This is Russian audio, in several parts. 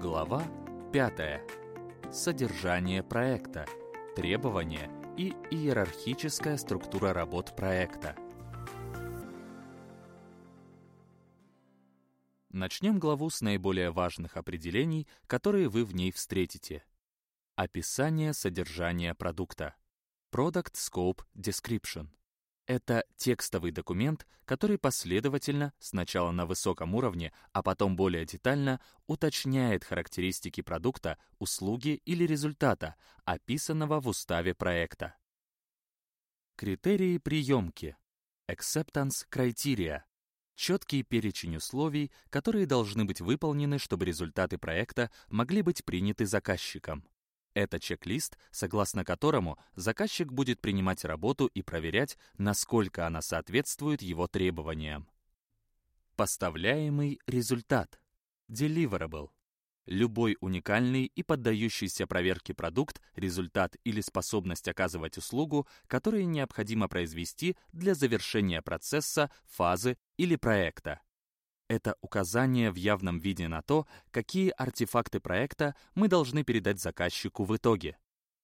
Глава 5. Содержание проекта, требования и иерархическая структура работ проекта. Начнем главу с наиболее важных определений, которые вы в ней встретите. Описание содержания продукта. Product Scope Description. Это текстовый документ, который последовательно, сначала на высоком уровне, а потом более детально, уточняет характеристики продукта, услуги или результата, описанного в уставе проекта. Критерии приемки. Acceptance Criteria. Четкий перечень условий, которые должны быть выполнены, чтобы результаты проекта могли быть приняты заказчиком. Это чек-лист, согласно которому заказчик будет принимать работу и проверять, насколько она соответствует его требованиям. Поставляемый результат. Deliverable. Любой уникальный и поддающийся проверке продукт, результат или способность оказывать услугу, которые необходимо произвести для завершения процесса, фазы или проекта. Это указание в явном виде на то, какие артефакты проекта мы должны передать заказчику в итоге.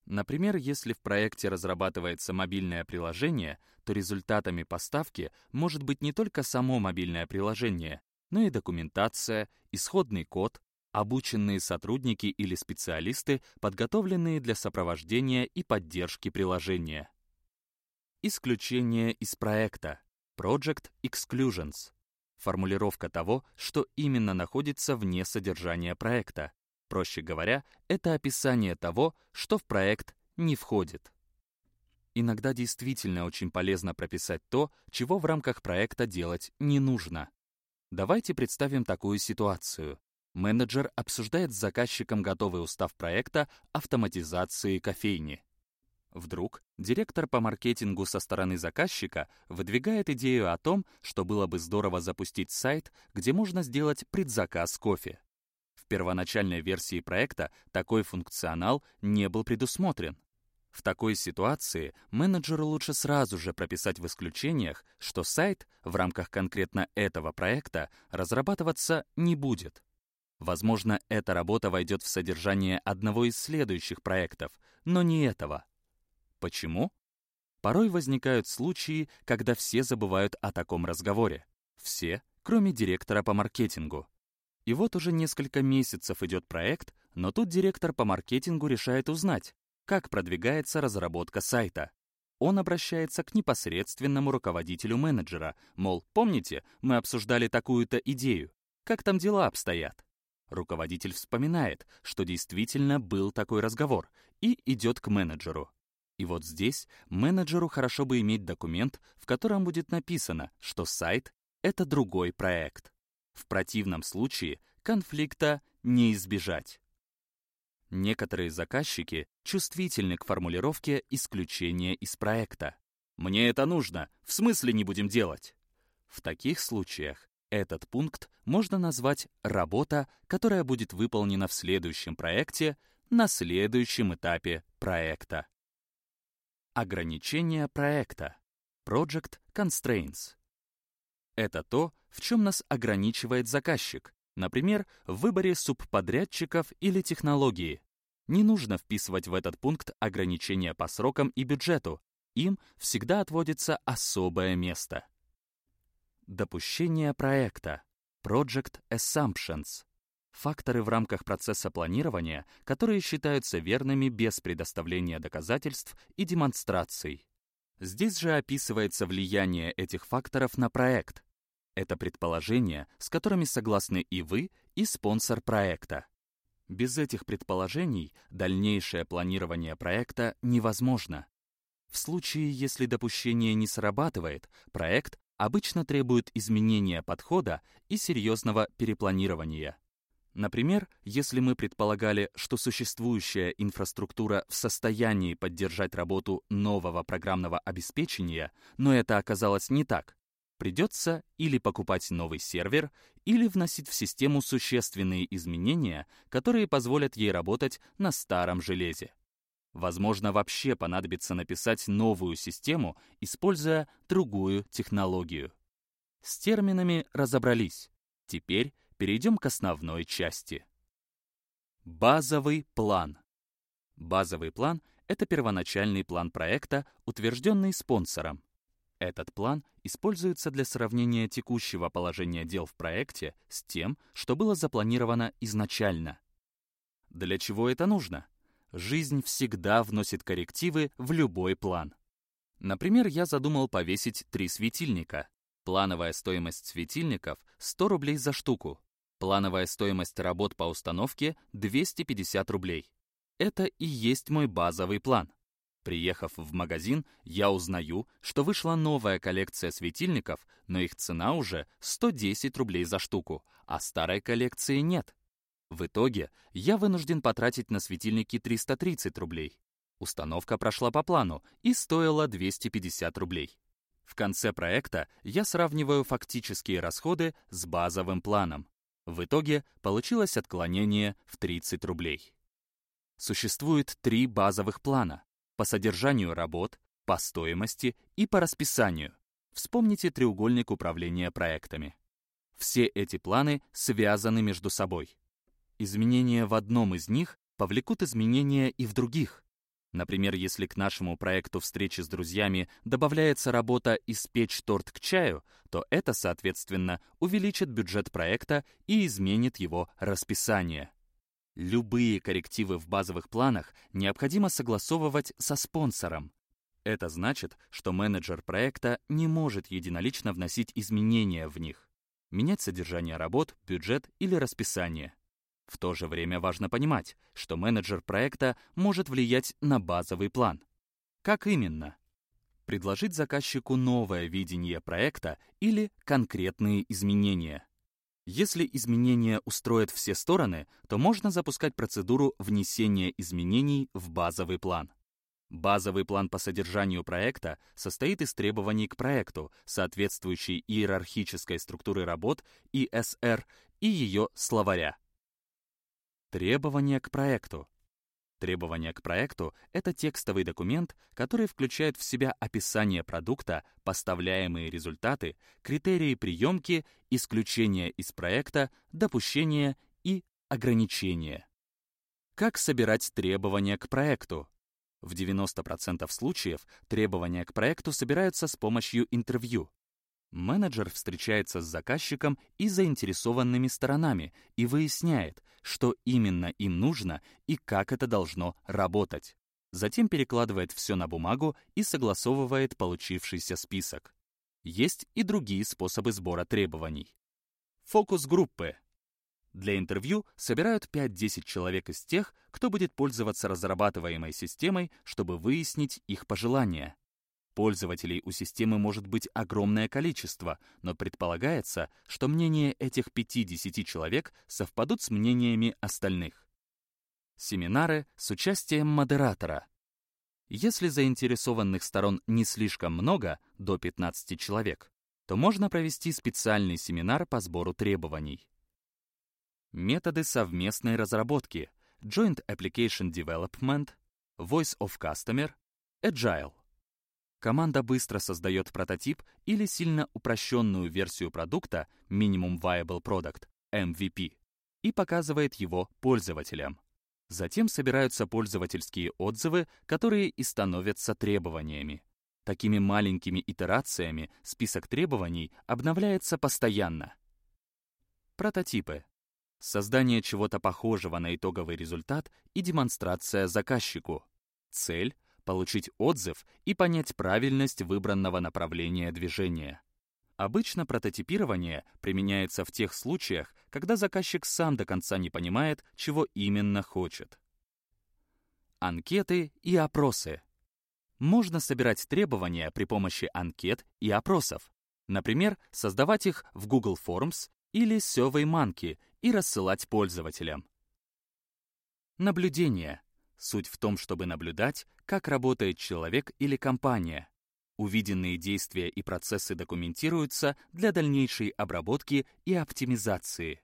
Например, если в проекте разрабатывается мобильное приложение, то результатами поставки может быть не только само мобильное приложение, но и документация, исходный код, обученные сотрудники или специалисты, подготовленные для сопровождения и поддержки приложения. Исключение из проекта. Project Exclusions формулировка того, что именно находится вне содержания проекта. Проще говоря, это описание того, что в проект не входит. Иногда действительно очень полезно прописать то, чего в рамках проекта делать не нужно. Давайте представим такую ситуацию. Менеджер обсуждает с заказчиком готовый устав проекта автоматизации кофейни. Вдруг директор по маркетингу со стороны заказчика выдвигает идею о том, что было бы здорово запустить сайт, где можно сделать предзаказ кофе. В первоначальной версии проекта такой функционал не был предусмотрен. В такой ситуации менеджеру лучше сразу же прописать в исключениях, что сайт в рамках конкретно этого проекта разрабатываться не будет. Возможно, эта работа войдет в содержание одного из следующих проектов, но не этого. Почему? Порой возникают случаи, когда все забывают о таком разговоре. Все, кроме директора по маркетингу. И вот уже несколько месяцев идет проект, но тут директор по маркетингу решает узнать, как продвигается разработка сайта. Он обращается к непосредственному руководителю менеджера, мол, помните, мы обсуждали такую-то идею, как там дела обстоят? Руководитель вспоминает, что действительно был такой разговор, и идет к менеджеру. И вот здесь менеджеру хорошо бы иметь документ, в котором будет написано, что сайт — это другой проект. В противном случае конфликта не избежать. Некоторые заказчики чувствительны к формулировке исключения из проекта. «Мне это нужно, в смысле не будем делать?» В таких случаях этот пункт можно назвать «работа, которая будет выполнена в следующем проекте на следующем этапе проекта». Ограничения проекта. Project Constraints. Это то, в чем нас ограничивает заказчик, например, в выборе субподрядчиков или технологии. Не нужно вписывать в этот пункт ограничения по срокам и бюджету, им всегда отводится особое место. Допущение проекта. Project Assumptions факторы в рамках процесса планирования, которые считаются верными без предоставления доказательств и демонстраций. Здесь же описывается влияние этих факторов на проект. Это предположения, с которыми согласны и вы, и спонсор проекта. Без этих предположений дальнейшее планирование проекта невозможно. В случае, если допущение не срабатывает, проект обычно требует изменения подхода и серьезного перепланирования. Например, если мы предполагали, что существующая инфраструктура в состоянии поддержать работу нового программного обеспечения, но это оказалось не так, придется или покупать новый сервер, или вносить в систему существенные изменения, которые позволят ей работать на старом железе. Возможно, вообще понадобится написать новую систему, используя другую технологию. С терминами разобрались. Теперь перейдем к основной части. Базовый план. Базовый план — это первоначальный план проекта, утвержденный спонсором. Этот план используется для сравнения текущего положения дел в проекте с тем, что было запланировано изначально. Для чего это нужно? Жизнь всегда вносит коррективы в любой план. Например, я задумал повесить три светильника. Плановая стоимость светильников — 100 рублей за штуку. Плановая стоимость работ по установке — 250 рублей. Это и есть мой базовый план. Приехав в магазин, я узнаю, что вышла новая коллекция светильников, но их цена уже 110 рублей за штуку, а старой коллекции нет. В итоге я вынужден потратить на светильники 330 рублей. Установка прошла по плану и стоила 250 рублей. В конце проекта я сравниваю фактические расходы с базовым планом. В итоге получилось отклонение в 30 рублей. Существует три базовых плана по содержанию работ, по стоимости и по расписанию. Вспомните треугольник управления проектами. Все эти планы связаны между собой. Изменения в одном из них повлекут изменения и в других. Например, если к нашему проекту встречи с друзьями добавляется работа «Испечь торт к чаю», то это, соответственно, увеличит бюджет проекта и изменит его расписание. Любые коррективы в базовых планах необходимо согласовывать со спонсором. Это значит, что менеджер проекта не может единолично вносить изменения в них, менять содержание работ, бюджет или расписание. В то же время важно понимать, что менеджер проекта может влиять на базовый план. Как именно? Предложить заказчику новое видение проекта или конкретные изменения. Если изменения устроят все стороны, то можно запускать процедуру внесения изменений в базовый план. Базовый план по содержанию проекта состоит из требований к проекту, соответствующей иерархической структуры работ ИСР и ее словаря. Требования к проекту. Требования к проекту — это текстовый документ, который включает в себя описание продукта, поставляемые результаты, критерии приемки, исключения из проекта, допущения и ограничения. Как собирать требования к проекту? В 90% случаев требования к проекту собираются с помощью интервью. Менеджер встречается с заказчиком и заинтересованными сторонами и выясняет, что именно им нужно и как это должно работать. Затем перекладывает все на бумагу и согласовывает получившийся список. Есть и другие способы сбора требований. Фокус-группы. Для интервью собирают 5-10 человек из тех, кто будет пользоваться разрабатываемой системой, чтобы выяснить их пожелания. Пользователей у системы может быть огромное количество, но предполагается, что мнения этих 50 человек совпадут с мнениями остальных. Семинары с участием модератора. Если заинтересованных сторон не слишком много, до 15 человек, то можно провести специальный семинар по сбору требований. Методы совместной разработки Joint Application Development, Voice of Customer, Agile. Команда быстро создает прототип или сильно упрощенную версию продукта Minimum Viable Product, MVP, и показывает его пользователям. Затем собираются пользовательские отзывы, которые и становятся требованиями. Такими маленькими итерациями список требований обновляется постоянно. Прототипы. Создание чего-то похожего на итоговый результат и демонстрация заказчику. Цель получить отзыв и понять правильность выбранного направления движения. Обычно прототипирование применяется в тех случаях, когда заказчик сам до конца не понимает, чего именно хочет. Анкеты и опросы. Можно собирать требования при помощи анкет и опросов. Например, создавать их в Google Forms или SurveyMonkey и рассылать пользователям. Наблюдение. Суть в том, чтобы наблюдать, как работает человек или компания. Увиденные действия и процессы документируются для дальнейшей обработки и оптимизации.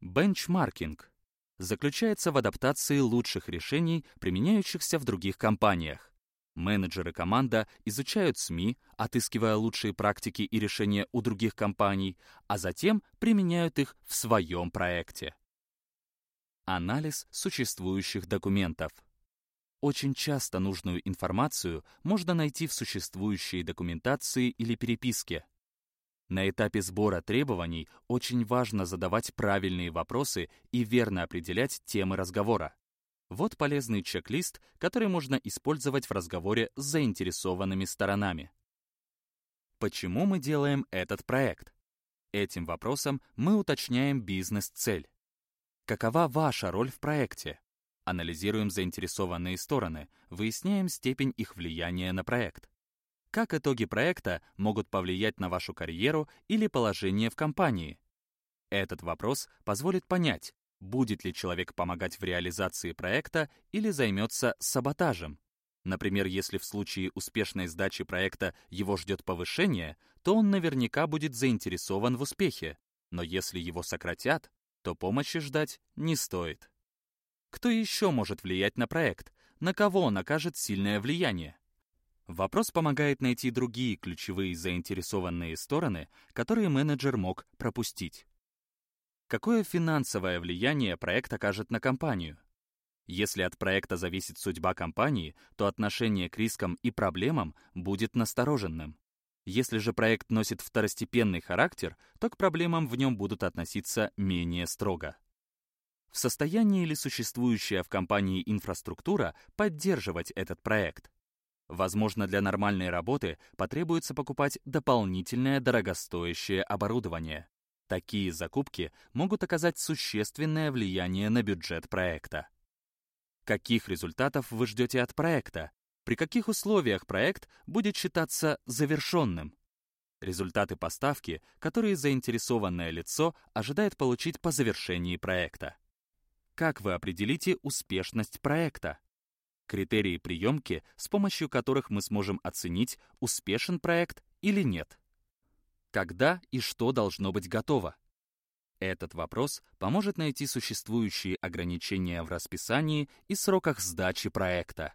Бенчмаркинг заключается в адаптации лучших решений, применяющихся в других компаниях. Менеджеры команда изучают СМИ, отыскивая лучшие практики и решения у других компаний, а затем применяют их в своем проекте. Анализ существующих документов. Очень часто нужную информацию можно найти в существующей документации или переписке. На этапе сбора требований очень важно задавать правильные вопросы и верно определять темы разговора. Вот полезный чек-лист, который можно использовать в разговоре с заинтересованными сторонами. Почему мы делаем этот проект? Этим вопросом мы уточняем бизнес-цель. Какова ваша роль в проекте? Анализируем заинтересованные стороны, выясняем степень их влияния на проект. Как итоги проекта могут повлиять на вашу карьеру или положение в компании? Этот вопрос позволит понять, будет ли человек помогать в реализации проекта или займется саботажем. Например, если в случае успешной сдачи проекта его ждет повышение, то он наверняка будет заинтересован в успехе, но если его сократят, то помощи ждать не стоит. Кто еще может влиять на проект? На кого он окажет сильное влияние? Вопрос помогает найти другие ключевые заинтересованные стороны, которые менеджер мог пропустить. Какое финансовое влияние проект окажет на компанию? Если от проекта зависит судьба компании, то отношение к рискам и проблемам будет настороженным. Если же проект носит второстепенный характер, то к проблемам в нем будут относиться менее строго. В состоянии ли существующая в компании инфраструктура поддерживать этот проект? Возможно, для нормальной работы потребуется покупать дополнительное дорогостоящее оборудование. Такие закупки могут оказать существенное влияние на бюджет проекта. Каких результатов вы ждете от проекта? При каких условиях проект будет считаться завершенным? Результаты поставки, которые заинтересованное лицо ожидает получить по завершении проекта. Как вы определите успешность проекта? Критерии приемки, с помощью которых мы сможем оценить, успешен проект или нет. Когда и что должно быть готово? Этот вопрос поможет найти существующие ограничения в расписании и сроках сдачи проекта.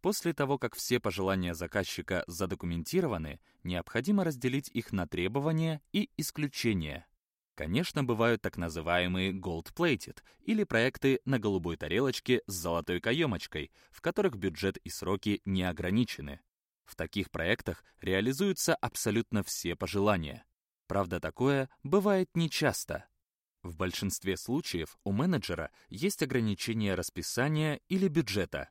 После того, как все пожелания заказчика задокументированы, необходимо разделить их на требования и исключения. Конечно, бывают так называемые gold-plated или проекты на голубой тарелочке с золотой каемочкой, в которых бюджет и сроки не ограничены. В таких проектах реализуются абсолютно все пожелания. Правда, такое бывает нечасто. В большинстве случаев у менеджера есть ограничения расписания или бюджета.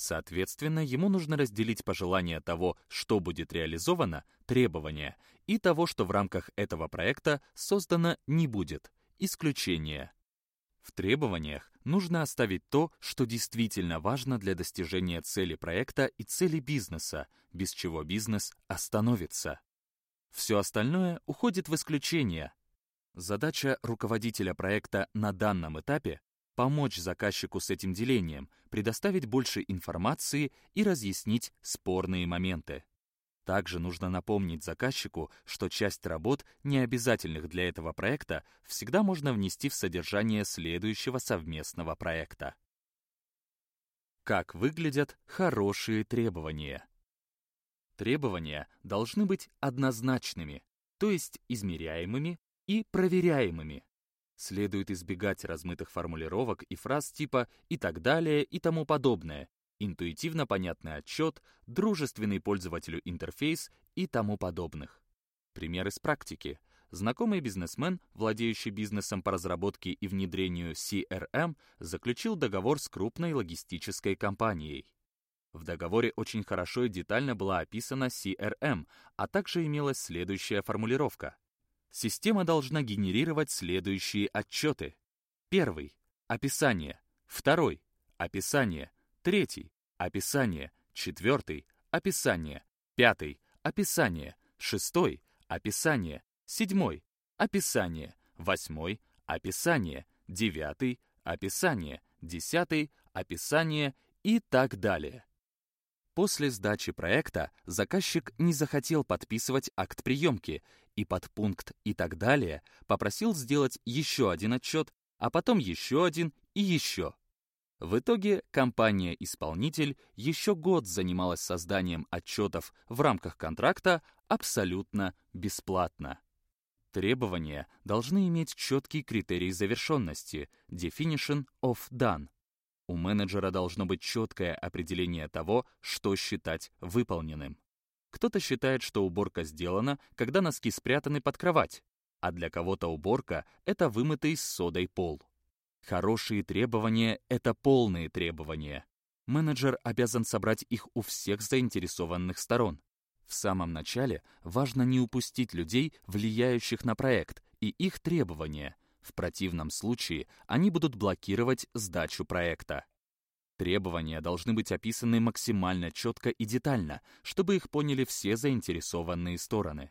Соответственно, ему нужно разделить пожелания того, что будет реализовано, требования, и того, что в рамках этого проекта создано не будет, исключения. В требованиях нужно оставить то, что действительно важно для достижения цели проекта и цели бизнеса, без чего бизнес остановится. Все остальное уходит в исключения. Задача руководителя проекта на данном этапе помочь заказчику с этим делением, предоставить больше информации и разъяснить спорные моменты. Также нужно напомнить заказчику, что часть работ, не обязательных для этого проекта, всегда можно внести в содержание следующего совместного проекта. Как выглядят хорошие требования? Требования должны быть однозначными, то есть измеряемыми и проверяемыми. Следует избегать размытых формулировок и фраз типа «и так далее» и тому подобное, интуитивно понятный отчет, дружественный пользователю интерфейс и тому подобных. Пример из практики. Знакомый бизнесмен, владеющий бизнесом по разработке и внедрению CRM, заключил договор с крупной логистической компанией. В договоре очень хорошо и детально была описана CRM, а также имелась следующая формулировка – Система должна генерировать следующие отчеты. Первый — описание. Второй — описание. Третий — описание. Четвертый — описание. Пятый — описание. Шестой — описание. Седьмой — описание. Восьмой — описание. Девятый — описание. Десятый — описание и так далее. После сдачи проекта заказчик не захотел подписывать акт приемки и под пункт «и так далее» попросил сделать еще один отчет, а потом еще один и еще. В итоге компания-исполнитель еще год занималась созданием отчетов в рамках контракта абсолютно бесплатно. Требования должны иметь четкий критерий завершенности – definition of done. У менеджера должно быть четкое определение того, что считать выполненным. Кто-то считает, что уборка сделана, когда носки спрятаны под кровать, а для кого-то уборка — это вымытый с содой пол. Хорошие требования — это полные требования. Менеджер обязан собрать их у всех заинтересованных сторон. В самом начале важно не упустить людей, влияющих на проект, и их требования. В противном случае они будут блокировать сдачу проекта. Требования должны быть описаны максимально четко и детально, чтобы их поняли все заинтересованные стороны.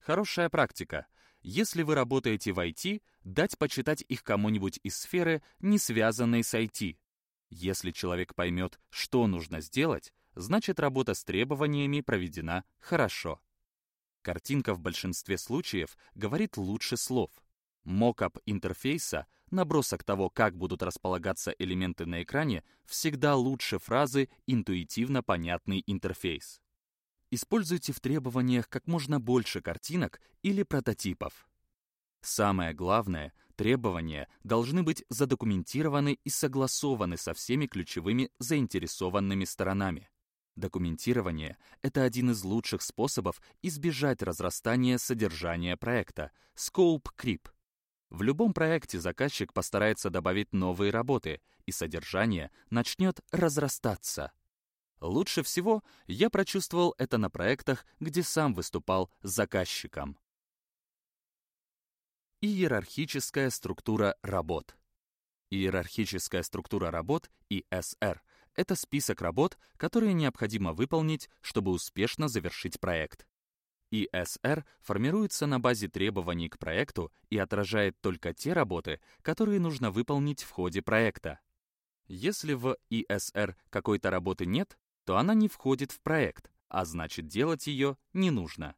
Хорошая практика. Если вы работаете в IT, дать почитать их кому-нибудь из сферы, не связанной с IT. Если человек поймет, что нужно сделать, значит работа с требованиями проведена хорошо. Картинка в большинстве случаев говорит лучше слов. Мокап интерфейса, набросок того, как будут располагаться элементы на экране, всегда лучше фразы «интуитивно понятный интерфейс». Используйте в требованиях как можно больше картинок или прототипов. Самое главное, требования должны быть задокументированы и согласованы со всеми ключевыми заинтересованными сторонами. Документирование — это один из лучших способов избежать разрастания содержания проекта — scope creep. В любом проекте заказчик постарается добавить новые работы, и содержание начнет разрастаться. Лучше всего я прочувствовал это на проектах, где сам выступал заказчиком. Иерархическая структура работ. Иерархическая структура работ, ИСР, это список работ, которые необходимо выполнить, чтобы успешно завершить проект. ИСР формируется на базе требований к проекту и отражает только те работы, которые нужно выполнить в ходе проекта. Если в ИСР какой-то работы нет, то она не входит в проект, а значит делать ее не нужно.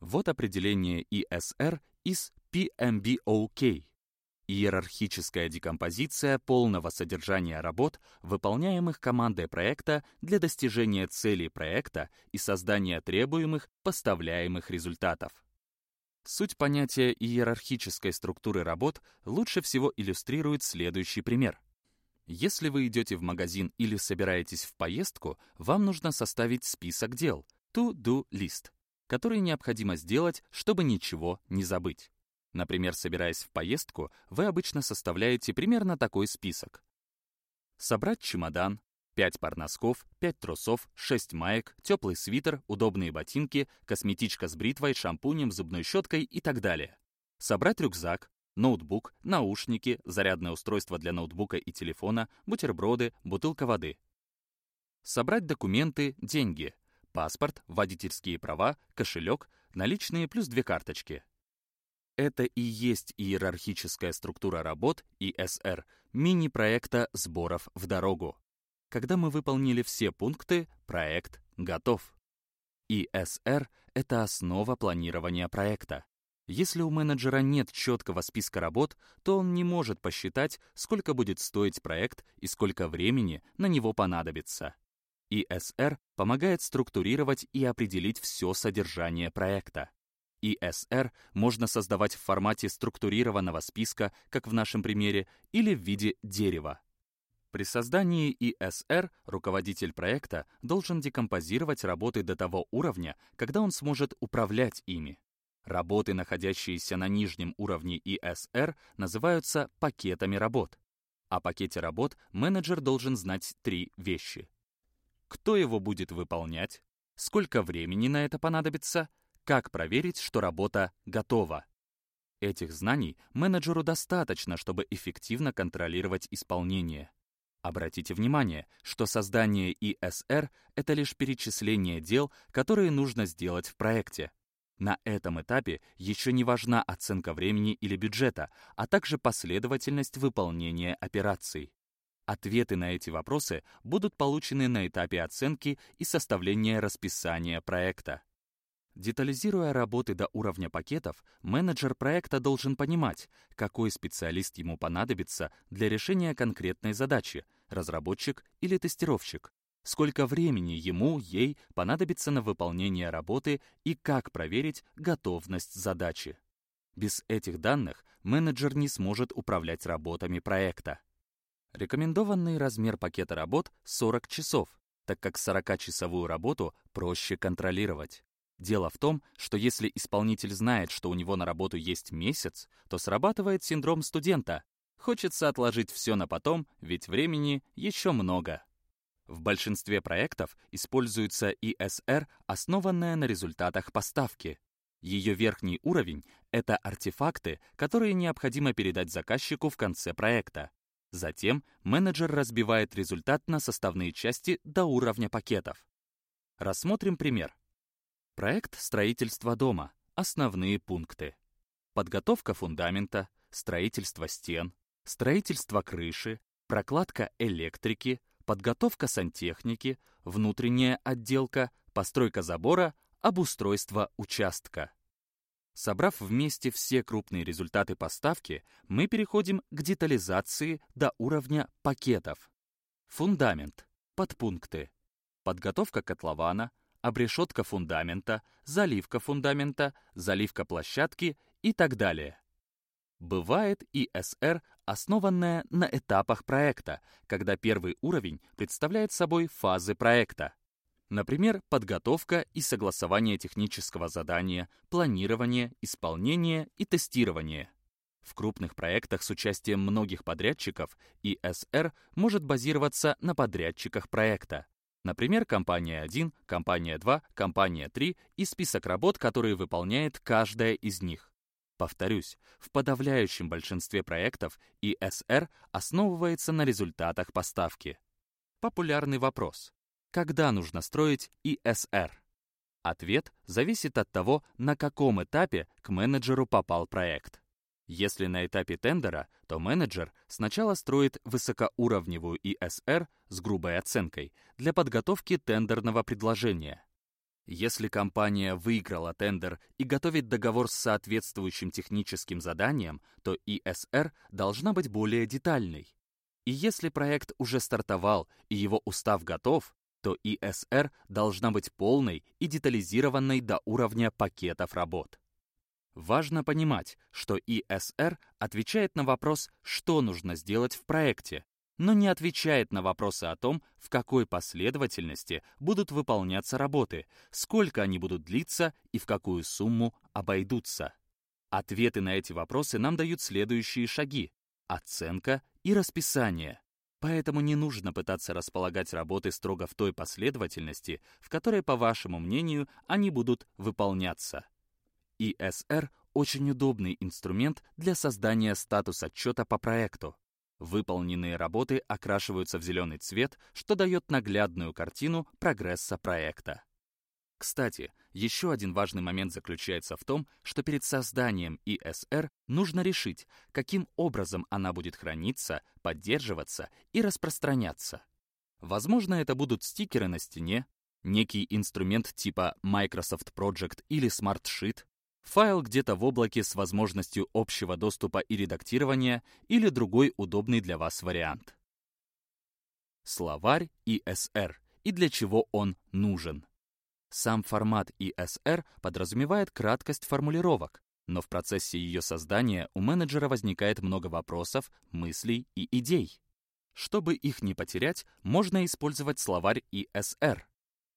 Вот определение ESR из PMBOK. Иерархическая декомпозиция полного содержания работ, выполняемых командой проекта для достижения целей проекта и создания требуемых поставляемых результатов. Суть понятия иерархической структуры работ лучше всего иллюстрирует следующий пример — если вы идете в магазин или собираетесь в поездку, вам нужно составить список дел, to-do list, который необходимо сделать, чтобы ничего не забыть. Например, собираясь в поездку, вы обычно составляете примерно такой список. Собрать чемодан, 5 пар носков, 5 трусов, 6 маек, теплый свитер, удобные ботинки, косметичка с бритвой, шампунем, зубной щеткой и так далее. Собрать рюкзак, ноутбук, наушники, зарядное устройство для ноутбука и телефона, бутерброды, бутылка воды. Собрать документы, деньги, паспорт, водительские права, кошелек, наличные плюс две карточки. Это и есть иерархическая структура работ ИСР, мини-проекта сборов в дорогу. Когда мы выполнили все пункты, проект готов. ИСР — это основа планирования проекта. Если у менеджера нет четкого списка работ, то он не может посчитать, сколько будет стоить проект и сколько времени на него понадобится. ИСР помогает структурировать и определить все содержание проекта. ИСР можно создавать в формате структурированного списка, как в нашем примере, или в виде дерева. При создании ИСР руководитель проекта должен декомпозировать работы до того уровня, когда он сможет управлять ими. Работы, находящиеся на нижнем уровне ИСР, называются пакетами работ. О пакете работ менеджер должен знать три вещи. Кто его будет выполнять, сколько времени на это понадобится, как проверить, что работа готова. Этих знаний менеджеру достаточно, чтобы эффективно контролировать исполнение. Обратите внимание, что создание ИСР — это лишь перечисление дел, которые нужно сделать в проекте. На этом этапе еще не важна оценка времени или бюджета, а также последовательность выполнения операций. Ответы на эти вопросы будут получены на этапе оценки и составления расписания проекта. Детализируя работы до уровня пакетов, менеджер проекта должен понимать, какой специалист ему понадобится для решения конкретной задачи — разработчик или тестировщик сколько времени ему, ей понадобится на выполнение работы и как проверить готовность задачи. Без этих данных менеджер не сможет управлять работами проекта. Рекомендованный размер пакета работ 40 часов, так как 40-часовую работу проще контролировать. Дело в том, что если исполнитель знает, что у него на работу есть месяц, то срабатывает синдром студента. Хочется отложить все на потом, ведь времени еще много. В большинстве проектов используется ESR, основанная на результатах поставки. Ее верхний уровень — это артефакты, которые необходимо передать заказчику в конце проекта. Затем менеджер разбивает результат на составные части до уровня пакетов. Рассмотрим пример. Проект строительства дома. Основные пункты. Подготовка фундамента, строительство стен, строительство крыши, прокладка электрики, подготовка сантехники, внутренняя отделка, постройка забора, обустройство участка. Собрав вместе все крупные результаты поставки, мы переходим к детализации до уровня пакетов. Фундамент, подпункты, подготовка котлована, обрешетка фундамента, заливка фундамента, заливка площадки и так далее. Бывает ИСР, основанная на этапах проекта, когда первый уровень представляет собой фазы проекта. Например, подготовка и согласование технического задания, планирование, исполнение и тестирование. В крупных проектах с участием многих подрядчиков ИСР может базироваться на подрядчиках проекта. Например, компания 1, компания 2, компания 3 и список работ, которые выполняет каждая из них. Повторюсь, в подавляющем большинстве проектов ИСР основывается на результатах поставки. Популярный вопрос. Когда нужно строить ИСР? Ответ зависит от того, на каком этапе к менеджеру попал проект. Если на этапе тендера, то менеджер сначала строит высокоуровневую ИСР с грубой оценкой для подготовки тендерного предложения. Если компания выиграла тендер и готовит договор с соответствующим техническим заданием, то ИСР должна быть более детальной. И если проект уже стартовал и его устав готов, то ИСР должна быть полной и детализированной до уровня пакетов работ. Важно понимать, что ИСР отвечает на вопрос, что нужно сделать в проекте, но не отвечает на вопросы о том, в какой последовательности будут выполняться работы, сколько они будут длиться и в какую сумму обойдутся. Ответы на эти вопросы нам дают следующие шаги — оценка и расписание. Поэтому не нужно пытаться располагать работы строго в той последовательности, в которой, по вашему мнению, они будут выполняться. ИСР — очень удобный инструмент для создания статус-отчета по проекту. Выполненные работы окрашиваются в зеленый цвет, что дает наглядную картину прогресса проекта. Кстати, еще один важный момент заключается в том, что перед созданием ИСР нужно решить, каким образом она будет храниться, поддерживаться и распространяться. Возможно, это будут стикеры на стене, некий инструмент типа Microsoft Project или SmartSheet, файл где-то в облаке с возможностью общего доступа и редактирования или другой удобный для вас вариант. Словарь ESR и для чего он нужен. Сам формат ESR подразумевает краткость формулировок, но в процессе ее создания у менеджера возникает много вопросов, мыслей и идей. Чтобы их не потерять, можно использовать словарь ESR.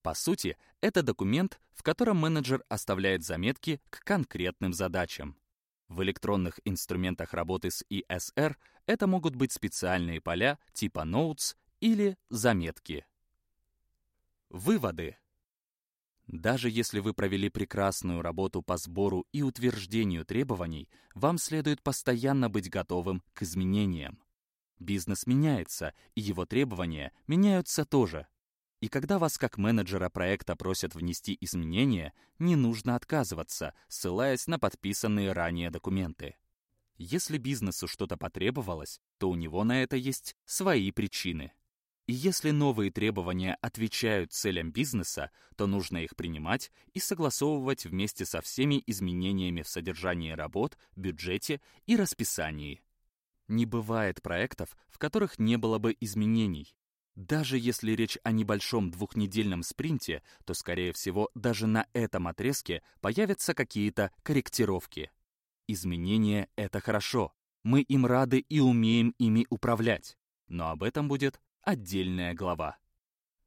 По сути, это документ, в котором менеджер оставляет заметки к конкретным задачам. В электронных инструментах работы с ESR это могут быть специальные поля типа Notes или заметки. Выводы. Даже если вы провели прекрасную работу по сбору и утверждению требований, вам следует постоянно быть готовым к изменениям. Бизнес меняется, и его требования меняются тоже. И когда вас как менеджера проекта просят внести изменения, не нужно отказываться, ссылаясь на подписанные ранее документы. Если бизнесу что-то потребовалось, то у него на это есть свои причины. И если новые требования отвечают целям бизнеса, то нужно их принимать и согласовывать вместе со всеми изменениями в содержании работ, бюджете и расписании. Не бывает проектов, в которых не было бы изменений, даже если речь о небольшом двухнедельном спринте, то, скорее всего, даже на этом отрезке появятся какие-то корректировки. Изменения — это хорошо. Мы им рады и умеем ими управлять. Но об этом будет отдельная глава.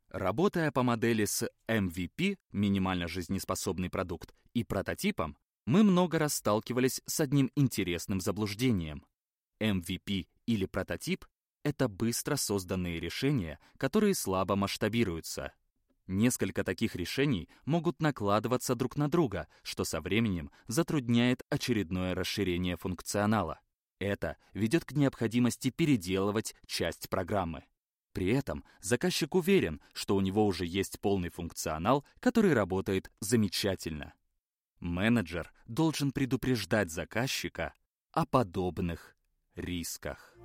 Работая по модели с MVP, минимально жизнеспособный продукт, и прототипом, мы много раз сталкивались с одним интересным заблуждением. MVP или прототип — это быстро созданные решения, которые слабо масштабируются. Несколько таких решений могут накладываться друг на друга, что со временем затрудняет очередное расширение функционала. Это ведет к необходимости переделывать часть программы. При этом заказчик уверен, что у него уже есть полный функционал, который работает замечательно. Менеджер должен предупреждать заказчика о подобных рисках.